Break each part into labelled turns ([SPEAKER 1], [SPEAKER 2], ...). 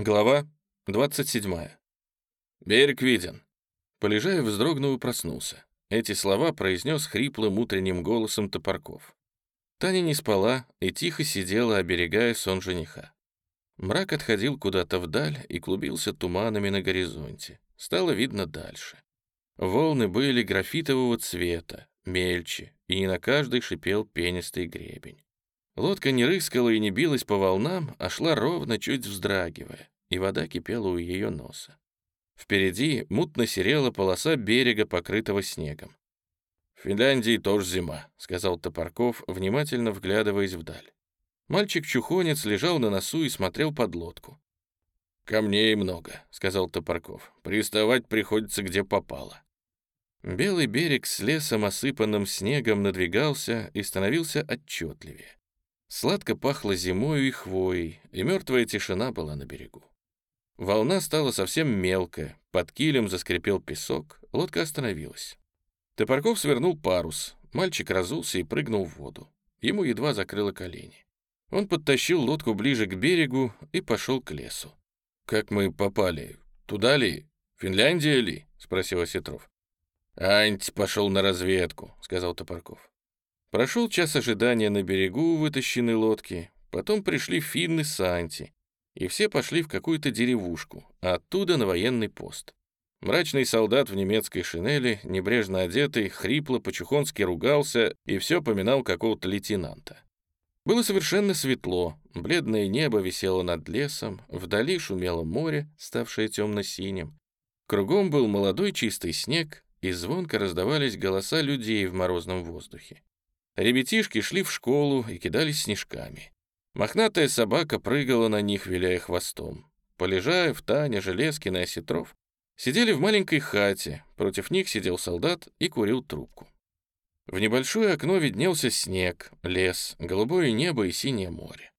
[SPEAKER 1] Глава 27. Берег виден. Полежаев вздрогнул и проснулся. Эти слова произнес хриплым утренним голосом Топорков. Таня не спала и тихо сидела, оберегая сон жениха. Мрак отходил куда-то вдаль и клубился туманами на горизонте. Стало видно дальше. Волны были графитового цвета, мельче, и не на каждой шипел пенистый гребень. Лодка не рыскала и не билась по волнам, а шла ровно, чуть вздрагивая, и вода кипела у ее носа. Впереди мутно серела полоса берега, покрытого снегом. «В Финляндии тоже зима», — сказал Топорков, внимательно вглядываясь вдаль. Мальчик-чухонец лежал на носу и смотрел под лодку. «Камней много», — сказал Топорков. «Приставать приходится где попало». Белый берег с лесом, осыпанным снегом, надвигался и становился отчетливее. Сладко пахло зимою и хвоей, и мертвая тишина была на берегу. Волна стала совсем мелкая, под килем заскрипел песок, лодка остановилась. Топорков свернул парус, мальчик разулся и прыгнул в воду. Ему едва закрыло колени. Он подтащил лодку ближе к берегу и пошел к лесу. «Как мы попали? Туда ли? Финляндия ли?» — спросил Осетров. «Анти пошел на разведку», — сказал Топорков. Прошел час ожидания на берегу вытащенной лодки, потом пришли финны с Анти, и все пошли в какую-то деревушку, а оттуда на военный пост. Мрачный солдат в немецкой шинели, небрежно одетый, хрипло, по-чухонски ругался и все поминал какого-то лейтенанта. Было совершенно светло, бледное небо висело над лесом, вдали шумело море, ставшее темно-синим. Кругом был молодой чистый снег, и звонко раздавались голоса людей в морозном воздухе. Ребятишки шли в школу и кидались снежками. Мохнатая собака прыгала на них, виляя хвостом. Полежаев, Таня, Железкин и Осетров сидели в маленькой хате, против них сидел солдат и курил трубку. В небольшое окно виднелся снег, лес, голубое небо и синее море.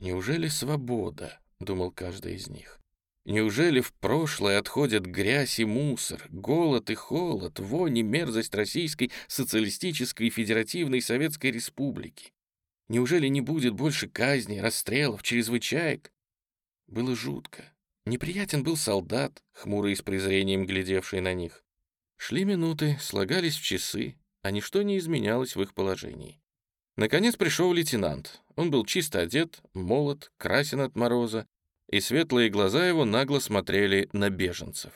[SPEAKER 1] «Неужели свобода?» — думал каждый из них. Неужели в прошлое отходят грязь и мусор, голод и холод, вонь и мерзость Российской социалистической федеративной Советской Республики? Неужели не будет больше казней, расстрелов, чрезвычаек? Было жутко. Неприятен был солдат, хмурый с презрением глядевший на них. Шли минуты, слагались в часы, а ничто не изменялось в их положении. Наконец пришел лейтенант. Он был чисто одет, молод, красен от мороза, и светлые глаза его нагло смотрели на беженцев.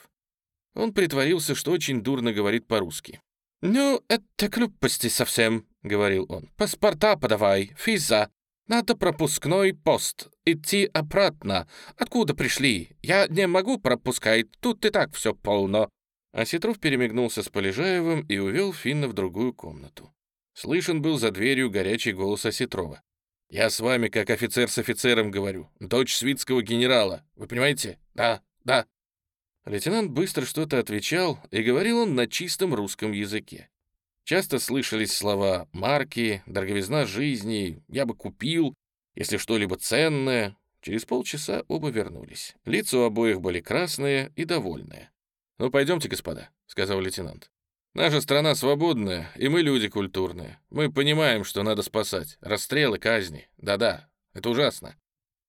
[SPEAKER 1] Он притворился, что очень дурно говорит по-русски. «Ну, это глупости совсем», — говорил он. «Паспорта подавай, физа. Надо пропускной пост. Идти обратно. Откуда пришли? Я не могу пропускать, тут и так все полно». Осетров перемигнулся с Полежаевым и увел Финна в другую комнату. Слышен был за дверью горячий голос Осетрова. Я с вами как офицер с офицером говорю. Дочь свитского генерала. Вы понимаете? Да, да». Лейтенант быстро что-то отвечал, и говорил он на чистом русском языке. Часто слышались слова «марки», «дороговизна жизни», «я бы купил», «если что-либо ценное». Через полчаса оба вернулись. Лица у обоих были красные и довольные. «Ну, пойдемте, господа», — сказал лейтенант. Наша страна свободная, и мы люди культурные. Мы понимаем, что надо спасать. Расстрелы, казни. Да-да, это ужасно.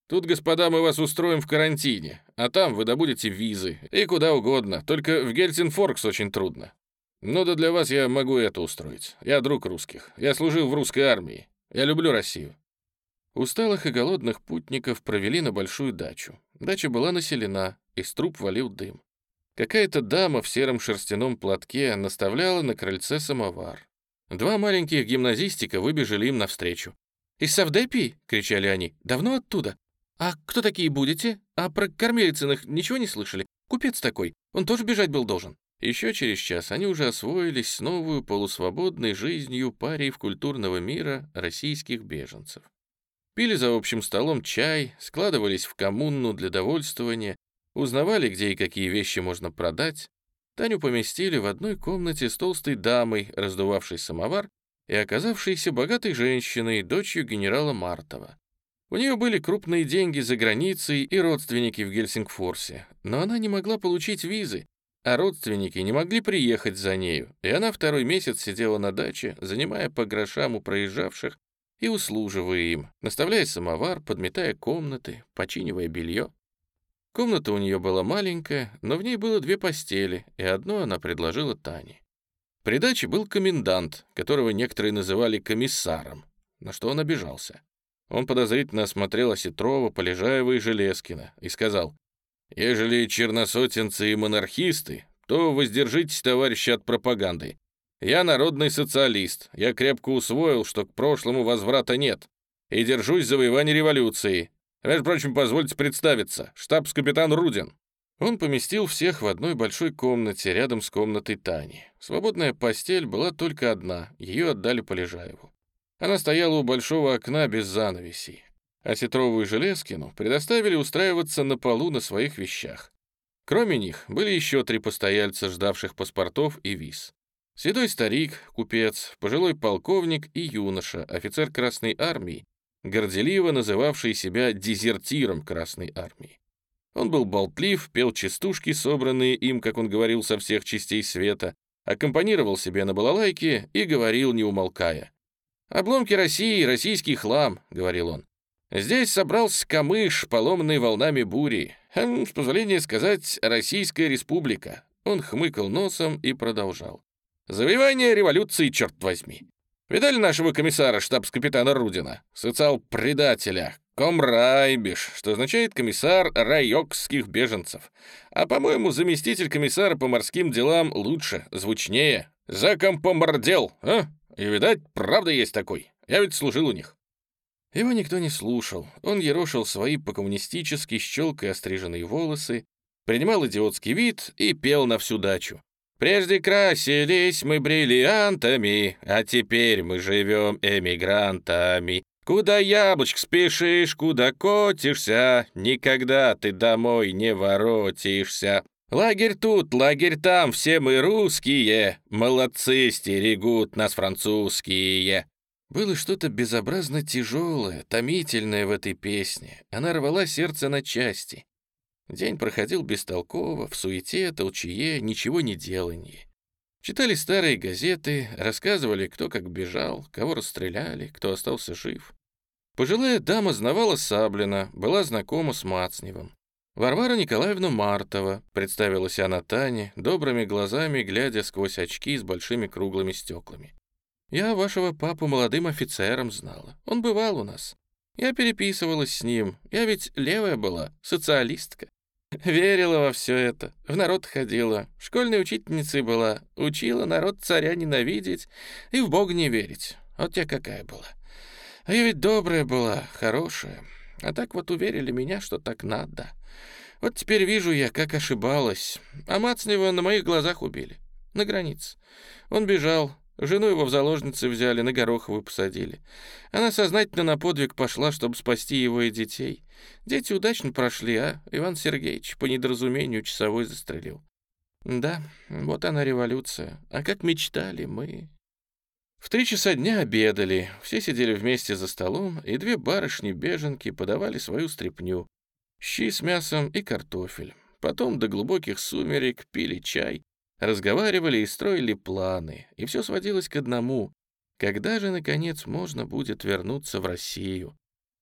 [SPEAKER 1] Тут, господа, мы вас устроим в карантине, а там вы добудете визы. И куда угодно, только в Гельсинфоркс очень трудно. Ну да для вас я могу это устроить. Я друг русских. Я служил в русской армии. Я люблю Россию. Усталых и голодных путников провели на большую дачу. Дача была населена, из труб валил дым. Какая-то дама в сером шерстяном платке наставляла на крыльце самовар. Два маленьких гимназистика выбежали им навстречу. «Из Савдепии?» — кричали они. «Давно оттуда? А кто такие будете? А про Кормилицыных ничего не слышали? Купец такой, он тоже бежать был должен». Еще через час они уже освоились с новую полусвободной жизнью париев культурного мира российских беженцев. Пили за общим столом чай, складывались в коммуну для довольствования, Узнавали, где и какие вещи можно продать. Таню поместили в одной комнате с толстой дамой, раздувавшей самовар, и оказавшейся богатой женщиной, дочью генерала Мартова. У нее были крупные деньги за границей и родственники в Гельсингфорсе, но она не могла получить визы, а родственники не могли приехать за нею, и она второй месяц сидела на даче, занимая по грошам у проезжавших и услуживая им, наставляя самовар, подметая комнаты, починивая белье. Комната у нее была маленькая, но в ней было две постели, и одну она предложила Тане. При даче был комендант, которого некоторые называли комиссаром, на что он обижался. Он подозрительно осмотрел Осетрова, Полежаева и Железкина и сказал, «Ежели черносотенцы и монархисты, то воздержитесь, товарищи, от пропаганды. Я народный социалист, я крепко усвоил, что к прошлому возврата нет, и держусь завоевания революции. Между прочим, позвольте представиться, штабс-капитан Рудин». Он поместил всех в одной большой комнате рядом с комнатой Тани. Свободная постель была только одна, ее отдали Полежаеву. Она стояла у большого окна без занавесей. А Сетрову и Железкину предоставили устраиваться на полу на своих вещах. Кроме них были еще три постояльца, ждавших паспортов и виз. Седой старик, купец, пожилой полковник и юноша, офицер Красной Армии, горделиво называвший себя дезертиром Красной Армии. Он был болтлив, пел частушки, собранные им, как он говорил, со всех частей света, аккомпанировал себе на балалайке и говорил, не умолкая. «Обломки России, российский хлам», — говорил он. «Здесь собрался камыш, поломанный волнами бури. Хм, с позволения сказать, Российская республика». Он хмыкал носом и продолжал. «Завоевание революции, черт возьми! Видали нашего комиссара, штабс-капитана Рудина? Социал-предателя, комрайбиш, что означает комиссар райокских беженцев. А, по-моему, заместитель комиссара по морским делам лучше, звучнее. Закомпомордел, а? И, видать, правда есть такой. Я ведь служил у них». Его никто не слушал. Он ерошил свои по-коммунистически щелкой остриженные волосы, принимал идиотский вид и пел на всю дачу. Прежде красились мы бриллиантами, а теперь мы живем эмигрантами. Куда, яблочко, спешишь, куда котишься, никогда ты домой не воротишься. Лагерь тут, лагерь там, все мы русские, молодцы, стерегут нас французские. Было что-то безобразно тяжелое, томительное в этой песне. Она рвала сердце на части. День проходил бестолково, в суете, толчее, ничего не деланье. Читали старые газеты, рассказывали, кто как бежал, кого расстреляли, кто остался жив. Пожилая дама знавала Саблина, была знакома с Мацневым. Варвара Николаевна Мартова, представилась она Тане, добрыми глазами глядя сквозь очки с большими круглыми стеклами. «Я вашего папу молодым офицером знала. Он бывал у нас. Я переписывалась с ним. Я ведь левая была, социалистка. Верила во все это, в народ ходила, школьной учительницей была, учила народ царя ненавидеть и в Бога не верить. Вот я какая была. А я ведь добрая была, хорошая. А так вот уверили меня, что так надо. Вот теперь вижу я, как ошибалась. А Мацнева на моих глазах убили. На границе. Он бежал, Жену его в заложницы взяли, на Горохову посадили. Она сознательно на подвиг пошла, чтобы спасти его и детей. Дети удачно прошли, а Иван Сергеевич по недоразумению часовой застрелил. Да, вот она революция. А как мечтали мы. В три часа дня обедали, все сидели вместе за столом, и две барышни-беженки подавали свою стряпню. Щи с мясом и картофель. Потом до глубоких сумерек пили чай, разговаривали и строили планы, и все сводилось к одному. Когда же, наконец, можно будет вернуться в Россию?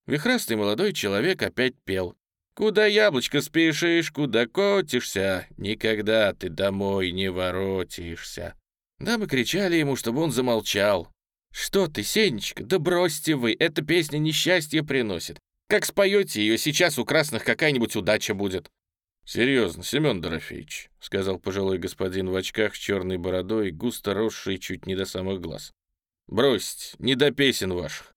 [SPEAKER 1] Вихрастый молодой человек опять пел. «Куда, яблочко, спешишь, куда котишься? Никогда ты домой не воротишься». Дамы кричали ему, чтобы он замолчал. «Что ты, Сенечка, да бросьте вы, эта песня несчастье приносит. Как споете ее, сейчас у красных какая-нибудь удача будет». «Серьезно, Семен Дорофеевич», — сказал пожилой господин в очках с черной бородой, густо росший чуть не до самых глаз. «Бросьте, не до песен ваших».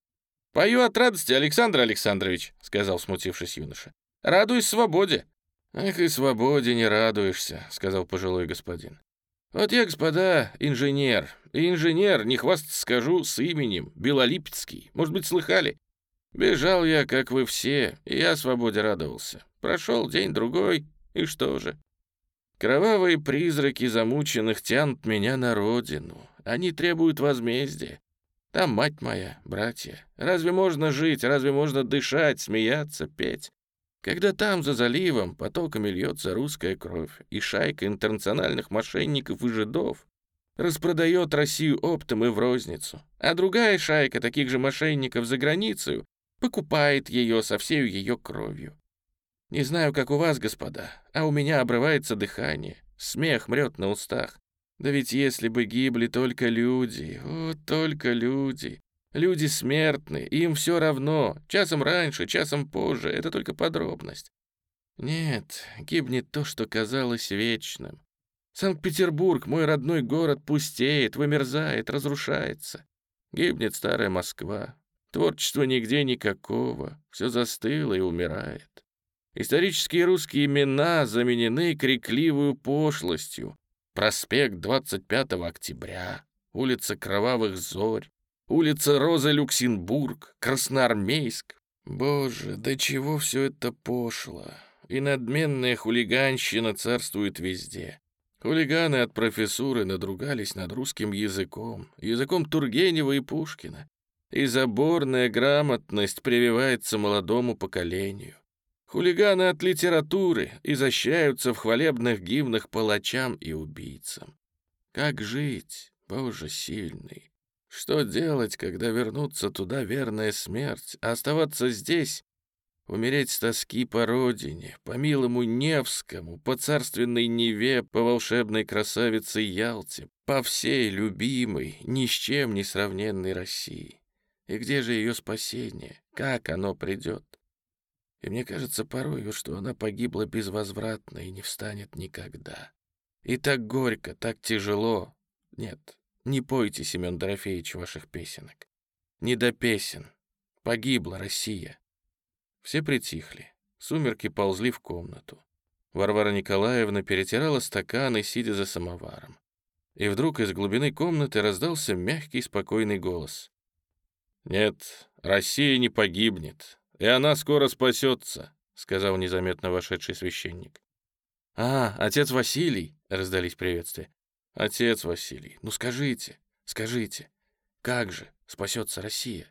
[SPEAKER 1] «Пою от радости, Александр Александрович», — сказал, смутившись юноша. «Радуюсь свободе». «Ах, и свободе не радуешься», — сказал пожилой господин. «Вот я, господа, инженер. И инженер, не хвастаться скажу, с именем, Белолипецкий. Может быть, слыхали? Бежал я, как вы все, и я свободе радовался. Прошел день-другой, и что же? Кровавые призраки замученных тянут меня на родину. Они требуют возмездия. Там мать моя, братья. Разве можно жить, разве можно дышать, смеяться, петь? Когда там, за заливом, потоками льется русская кровь, и шайка интернациональных мошенников и жидов распродает Россию оптом и в розницу, а другая шайка таких же мошенников за границей покупает ее со всей ее кровью. Не знаю, как у вас, господа, а у меня обрывается дыхание, смех мрет на устах. Да ведь если бы гибли только люди, о, только люди. Люди смертны, им все равно, часом раньше, часом позже, это только подробность. Нет, гибнет то, что казалось вечным. Санкт-Петербург, мой родной город, пустеет, вымерзает, разрушается. Гибнет старая Москва. Творчества нигде никакого, все застыло и умирает. Исторические русские имена заменены крикливую пошлостью. Проспект 25 октября, улица Кровавых Зорь, улица Роза Люксембург, Красноармейск. Боже, до чего все это пошло. И надменная хулиганщина царствует везде. Хулиганы от профессуры надругались над русским языком, языком Тургенева и Пушкина. И заборная грамотность прививается молодому поколению. Хулиганы от литературы изощряются в хвалебных гимнах палачам и убийцам. Как жить, Боже сильный? Что делать, когда вернуться туда верная смерть, а оставаться здесь, умереть с тоски по родине, по милому Невскому, по царственной Неве, по волшебной красавице Ялте, по всей любимой, ни с чем не сравненной России? И где же ее спасение? Как оно придет? И мне кажется порою, что она погибла безвозвратно и не встанет никогда. И так горько, так тяжело. Нет, не пойте, Семен Дорофеевич, ваших песенок. Не до песен. Погибла Россия. Все притихли. Сумерки ползли в комнату. Варвара Николаевна перетирала стаканы, сидя за самоваром. И вдруг из глубины комнаты раздался мягкий, спокойный голос. «Нет, Россия не погибнет, и она скоро спасется», — сказал незаметно вошедший священник. «А, отец Василий!» — раздались приветствия. «Отец Василий, ну скажите, скажите, как же спасется Россия?»